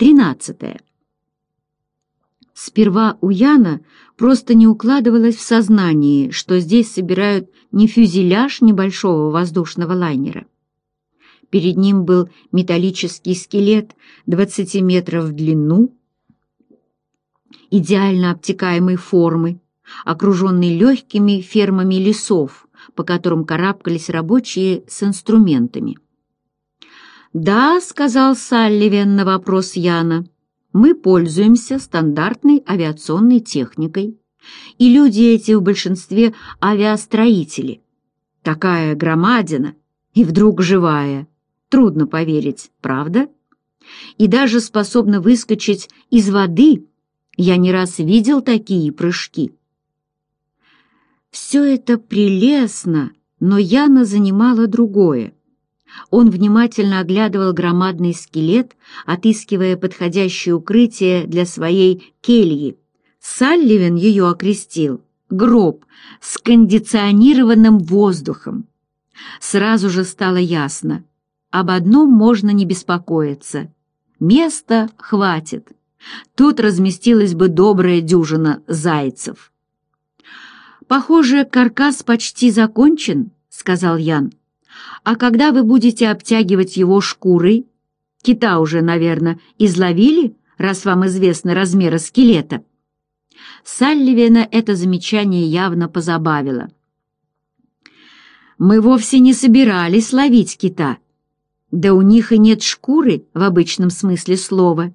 Тринадцатое. Сперва у Яна просто не укладывалось в сознании, что здесь собирают не фюзеляж небольшого воздушного лайнера. Перед ним был металлический скелет 20 метров в длину, идеально обтекаемой формы, окруженный легкими фермами лесов, по которым карабкались рабочие с инструментами. «Да», — сказал Салливен на вопрос Яна, — «мы пользуемся стандартной авиационной техникой, и люди эти в большинстве авиастроители. Такая громадина и вдруг живая. Трудно поверить, правда? И даже способна выскочить из воды. Я не раз видел такие прыжки». Все это прелестно, но Яна занимала другое. Он внимательно оглядывал громадный скелет, отыскивая подходящее укрытие для своей кельи. Салливин ее окрестил «гроб» с кондиционированным воздухом. Сразу же стало ясно. Об одном можно не беспокоиться. Места хватит. Тут разместилась бы добрая дюжина зайцев. «Похоже, каркас почти закончен», — сказал Ян. А когда вы будете обтягивать его шкурой? Кита уже, наверное, изловили, раз вам известны размеры скелета?» Салливена это замечание явно позабавило. «Мы вовсе не собирались ловить кита. Да у них и нет шкуры в обычном смысле слова.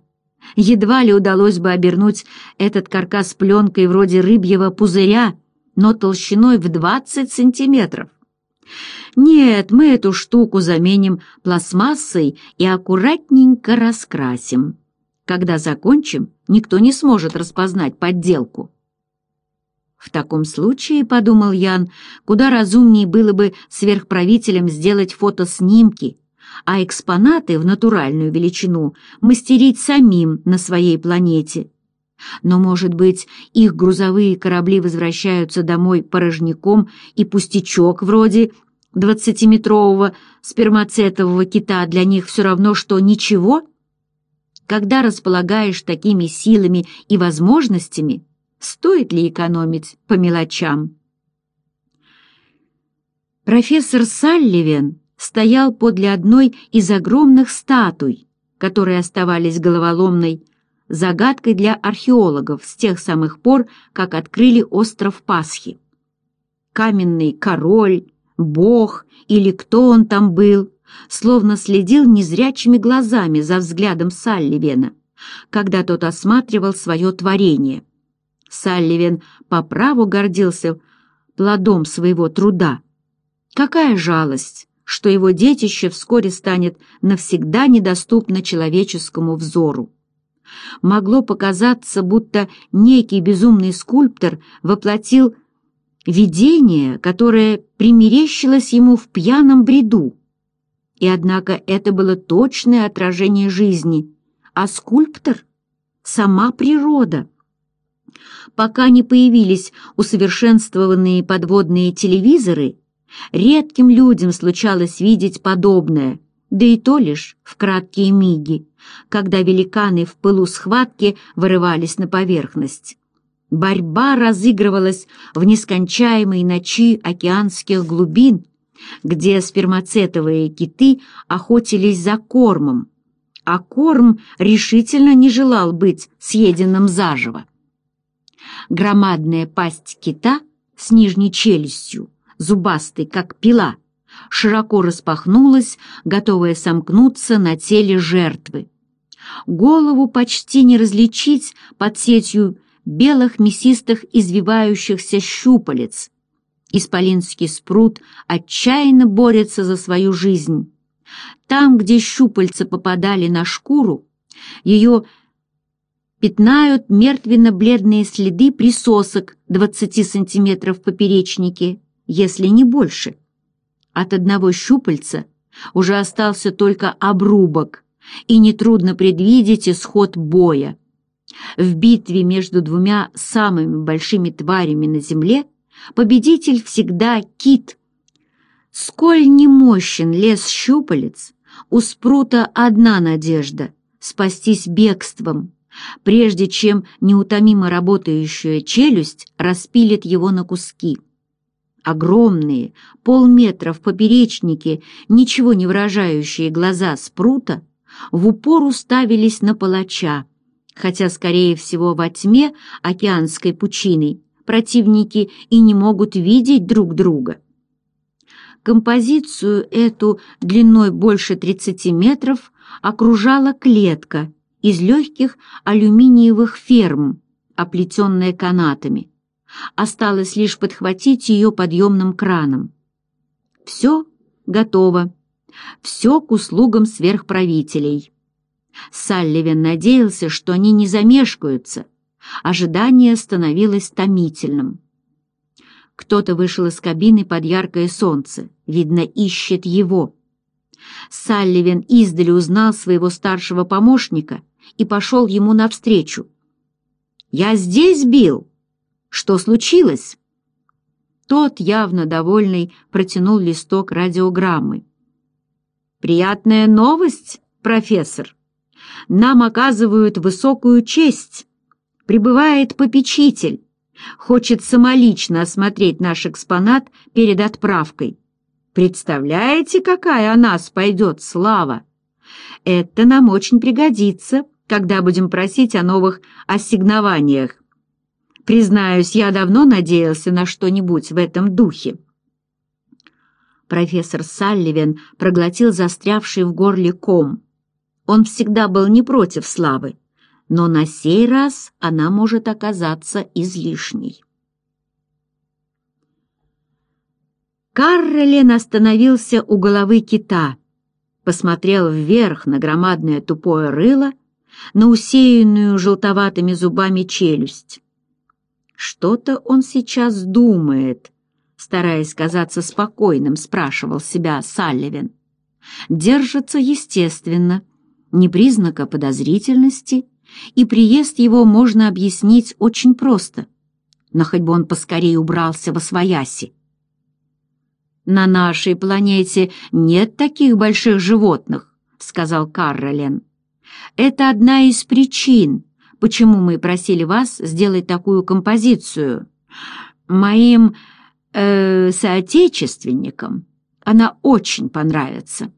Едва ли удалось бы обернуть этот каркас пленкой вроде рыбьего пузыря, но толщиной в 20 сантиметров. Нет, мы эту штуку заменим пластмассой и аккуратненько раскрасим. Когда закончим, никто не сможет распознать подделку. В таком случае, — подумал Ян, — куда разумнее было бы сверхправителям сделать фотоснимки, а экспонаты в натуральную величину мастерить самим на своей планете. Но, может быть, их грузовые корабли возвращаются домой порожняком, и пустячок вроде двадцатиметрового спермацетового кита для них все равно, что ничего? Когда располагаешь такими силами и возможностями, стоит ли экономить по мелочам? Профессор Салливен стоял подле одной из огромных статуй, которые оставались головоломной, загадкой для археологов с тех самых пор, как открыли остров Пасхи. Каменный король, бог или кто он там был, словно следил незрячими глазами за взглядом Салливена, когда тот осматривал свое творение. Салливен по праву гордился плодом своего труда. Какая жалость, что его детище вскоре станет навсегда недоступно человеческому взору могло показаться, будто некий безумный скульптор воплотил видение, которое примерещилось ему в пьяном бреду. И однако это было точное отражение жизни, а скульптор — сама природа. Пока не появились усовершенствованные подводные телевизоры, редким людям случалось видеть подобное, да и то лишь в краткие миги когда великаны в пылу схватки вырывались на поверхность. Борьба разыгрывалась в нескончаемой ночи океанских глубин, где спермацетовые киты охотились за кормом, а корм решительно не желал быть съеденным заживо. Громадная пасть кита с нижней челюстью, зубастой, как пила, широко распахнулась, готовая сомкнуться на теле жертвы. Голову почти не различить под сетью белых мясистых извивающихся щупалец. Исполинский спрут отчаянно борется за свою жизнь. Там, где щупальца попадали на шкуру, ее пятнают мертвенно-бледные следы присосок 20 сантиметров поперечнике, если не больше. От одного щупальца уже остался только обрубок, и нетрудно предвидеть исход боя. В битве между двумя самыми большими тварями на земле победитель всегда кит. Сколь не мощен лес щупалец, у спрута одна надежда — спастись бегством, прежде чем неутомимо работающая челюсть распилит его на куски. Огромные, полметра в поперечнике, ничего не выражающие глаза спрута — в упор уставились на палача, хотя, скорее всего, во тьме океанской пучины противники и не могут видеть друг друга. Композицию эту длиной больше 30 метров окружала клетка из легких алюминиевых ферм, оплетенная канатами. Осталось лишь подхватить ее подъемным краном. Все готово. Все к услугам сверхправителей. Салливен надеялся, что они не замешкаются. Ожидание становилось томительным. Кто-то вышел из кабины под яркое солнце. Видно, ищет его. Салливен издали узнал своего старшего помощника и пошел ему навстречу. «Я здесь, бил. Что случилось?» Тот, явно довольный, протянул листок радиограммы. «Приятная новость, профессор! Нам оказывают высокую честь. Прибывает попечитель. Хочет самолично осмотреть наш экспонат перед отправкой. Представляете, какая о нас пойдет слава! Это нам очень пригодится, когда будем просить о новых ассигнованиях. Признаюсь, я давно надеялся на что-нибудь в этом духе профессор Салливен проглотил застрявший в горле ком. Он всегда был не против славы, но на сей раз она может оказаться излишней. Карролин остановился у головы кита, посмотрел вверх на громадное тупое рыло, на усеянную желтоватыми зубами челюсть. Что-то он сейчас думает — стараясь казаться спокойным, спрашивал себя Салливин. Держится естественно, не признака подозрительности, и приезд его можно объяснить очень просто. Но хоть бы он поскорее убрался во свояси. «На нашей планете нет таких больших животных», — сказал Каролин. «Это одна из причин, почему мы просили вас сделать такую композицию. Моим э, соотечественникам она очень понравится.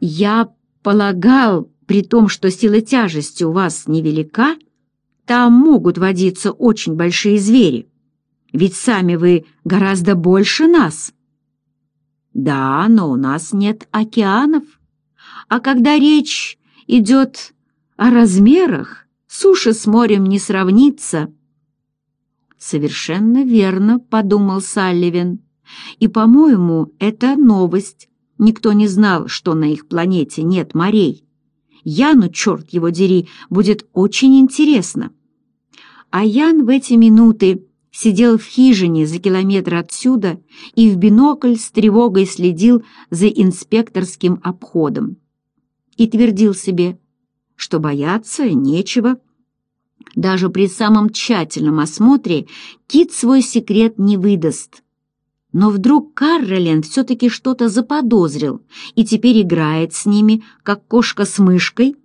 Я полагал, при том, что сила тяжести у вас невелика, там могут водиться очень большие звери, ведь сами вы гораздо больше нас. Да, но у нас нет океанов. А когда речь идет о размерах, суши с морем не сравнится — «Совершенно верно», — подумал Салливин. «И, по-моему, это новость. Никто не знал, что на их планете нет морей. Яну, черт его дери, будет очень интересно». А Ян в эти минуты сидел в хижине за километр отсюда и в бинокль с тревогой следил за инспекторским обходом. И твердил себе, что бояться нечего, — даже при самом тщательном осмотре Кит свой секрет не выдаст. Но вдруг Каролин все-таки что-то заподозрил и теперь играет с ними, как кошка с мышкой.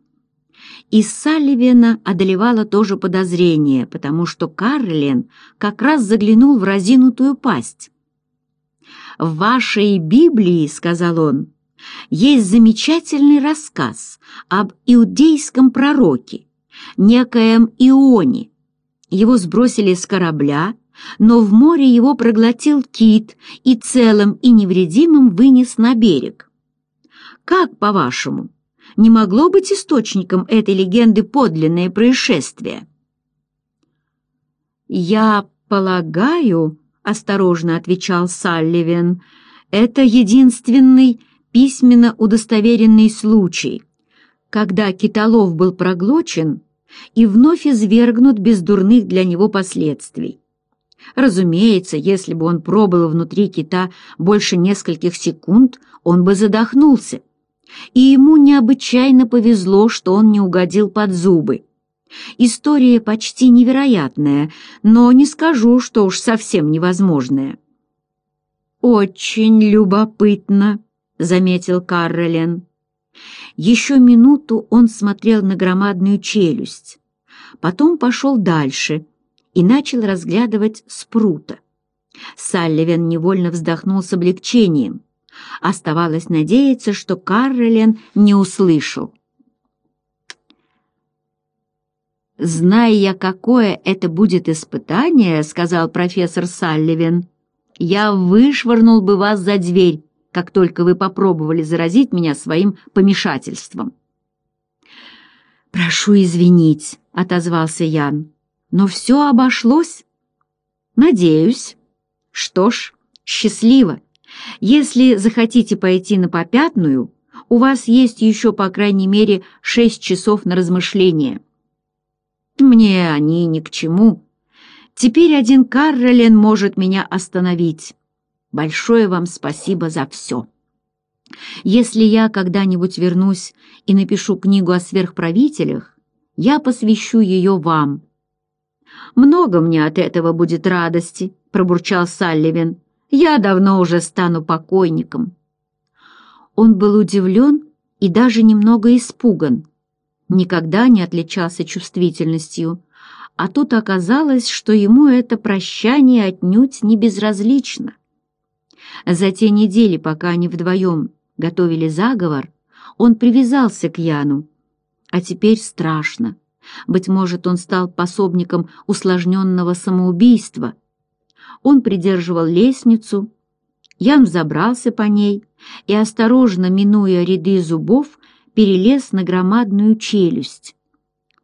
И Салливена одолевала тоже подозрение, потому что Каролин как раз заглянул в разинутую пасть. «В вашей Библии, — сказал он, — есть замечательный рассказ об иудейском пророке, некоем Ионе. Его сбросили с корабля, но в море его проглотил кит и целым и невредимым вынес на берег. Как, по-вашему, не могло быть источником этой легенды подлинное происшествие? «Я полагаю», — осторожно отвечал Салливен, — «это единственный письменно удостоверенный случай, когда китолов был проглочен и вновь извергнут без дурных для него последствий. Разумеется, если бы он пробыл внутри кита больше нескольких секунд, он бы задохнулся. И ему необычайно повезло, что он не угодил под зубы. История почти невероятная, но не скажу, что уж совсем невозможная. «Очень любопытно», — заметил Каролин. Еще минуту он смотрел на громадную челюсть, потом пошел дальше и начал разглядывать спрута. Салливен невольно вздохнул с облегчением. Оставалось надеяться, что Каролин не услышал. «Зная я, какое это будет испытание, — сказал профессор Салливен, — я вышвырнул бы вас за дверь, как только вы попробовали заразить меня своим помешательством». «Прошу извинить», — отозвался Ян, — «но все обошлось». «Надеюсь. Что ж, счастливо. Если захотите пойти на попятную, у вас есть еще, по крайней мере, шесть часов на размышление». «Мне они ни к чему. Теперь один Карролен может меня остановить». Большое вам спасибо за все. Если я когда-нибудь вернусь и напишу книгу о сверхправителях, я посвящу ее вам. Много мне от этого будет радости, пробурчал Салливин. Я давно уже стану покойником. Он был удивлен и даже немного испуган. Никогда не отличался чувствительностью, а тут оказалось, что ему это прощание отнюдь не безразлично. За те недели, пока они вдвоем готовили заговор, он привязался к Яну. А теперь страшно. Быть может, он стал пособником усложненного самоубийства. Он придерживал лестницу, Ян взобрался по ней и, осторожно минуя ряды зубов, перелез на громадную челюсть.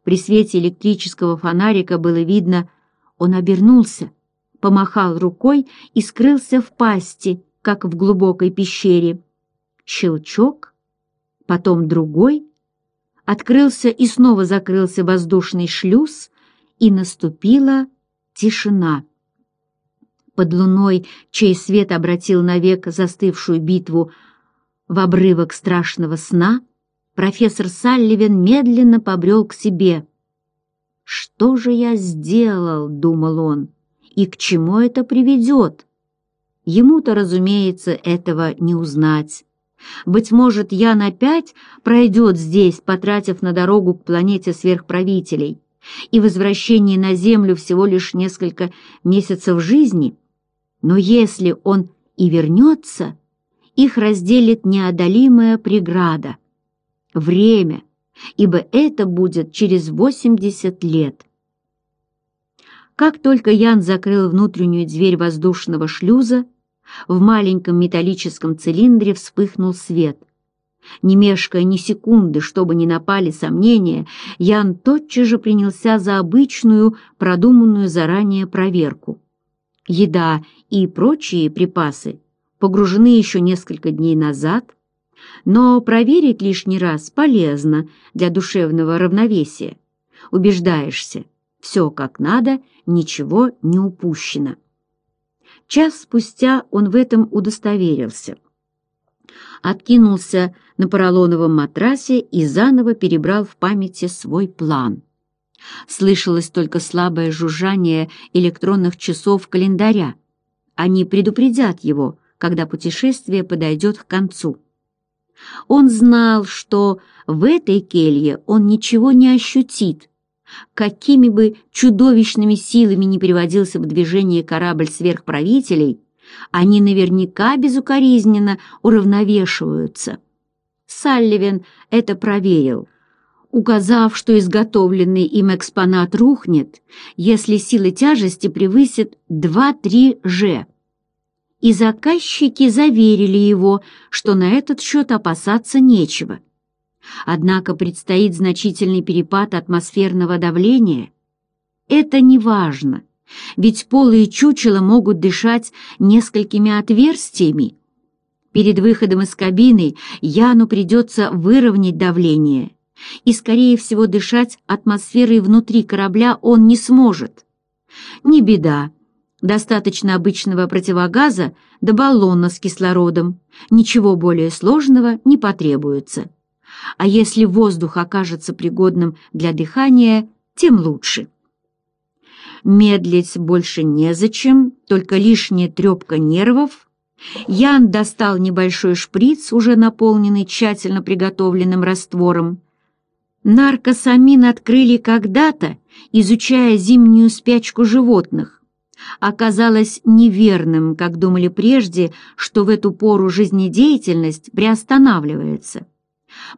При свете электрического фонарика было видно, он обернулся — помахал рукой и скрылся в пасти, как в глубокой пещере. Щелчок, потом другой. Открылся и снова закрылся воздушный шлюз, и наступила тишина. Под луной, чей свет обратил навек застывшую битву в обрывок страшного сна, профессор Салливен медленно побрел к себе. «Что же я сделал?» — думал он и к чему это приведет. Ему-то, разумеется, этого не узнать. Быть может, я на пять пройдет здесь, потратив на дорогу к планете сверхправителей, и возвращение на Землю всего лишь несколько месяцев жизни. Но если он и вернется, их разделит неодолимая преграда — время, ибо это будет через 80 лет. Как только Ян закрыл внутреннюю дверь воздушного шлюза, в маленьком металлическом цилиндре вспыхнул свет. Не мешкая ни секунды, чтобы не напали сомнения, Ян тотчас же принялся за обычную, продуманную заранее проверку. Еда и прочие припасы погружены еще несколько дней назад, но проверить лишний раз полезно для душевного равновесия. Убеждаешься, все как надо, ничего не упущено. Час спустя он в этом удостоверился. Откинулся на поролоновом матрасе и заново перебрал в памяти свой план. Слышалось только слабое жужжание электронных часов календаря. Они предупредят его, когда путешествие подойдет к концу. Он знал, что в этой келье он ничего не ощутит, какими бы чудовищными силами ни приводился в движение корабль сверхправителей, они наверняка безукоризненно уравновешиваются. Салливен это проверил, указав, что изготовленный им экспонат рухнет, если сила тяжести превысит 2-3 же. И заказчики заверили его, что на этот счет опасаться нечего. Однако предстоит значительный перепад атмосферного давления. Это не важно, ведь полые чучела могут дышать несколькими отверстиями. Перед выходом из кабины Яну придется выровнять давление, и, скорее всего, дышать атмосферой внутри корабля он не сможет. Не беда. Достаточно обычного противогаза до баллона с кислородом. Ничего более сложного не потребуется а если воздух окажется пригодным для дыхания, тем лучше. Медлить больше незачем, только лишняя трепка нервов. Ян достал небольшой шприц, уже наполненный тщательно приготовленным раствором. Наркосамин открыли когда-то, изучая зимнюю спячку животных. Оказалось неверным, как думали прежде, что в эту пору жизнедеятельность приостанавливается.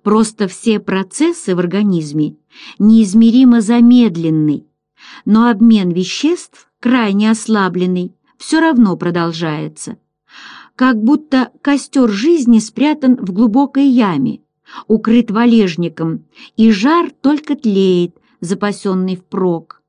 Просто все процессы в организме неизмеримо замедлены, но обмен веществ, крайне ослабленный, все равно продолжается. Как будто костер жизни спрятан в глубокой яме, укрыт валежником, и жар только тлеет, запасенный впрок.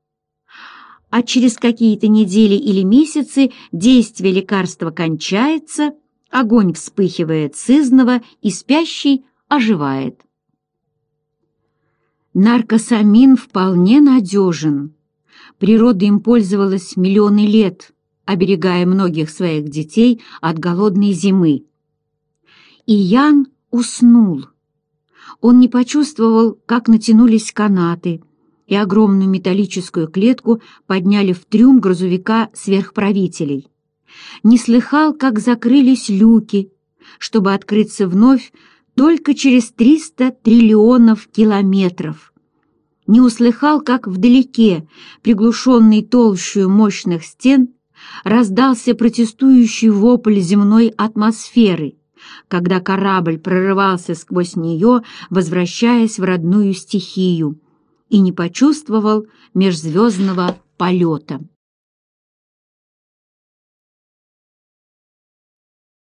А через какие-то недели или месяцы действие лекарства кончается, огонь вспыхивает сызного, и спящий – оживает. Наркосамин вполне надежен. Природа им пользовалась миллионы лет, оберегая многих своих детей от голодной зимы. И Ян уснул. Он не почувствовал, как натянулись канаты, и огромную металлическую клетку подняли в трюм грузовика сверхправителей. Не слыхал, как закрылись люки, чтобы открыться вновь только через 300 триллионов километров. Не услыхал, как вдалеке, приглушенный толщую мощных стен, раздался протестующий вопль земной атмосферы, когда корабль прорывался сквозь нее, возвращаясь в родную стихию, и не почувствовал межзвездного полета.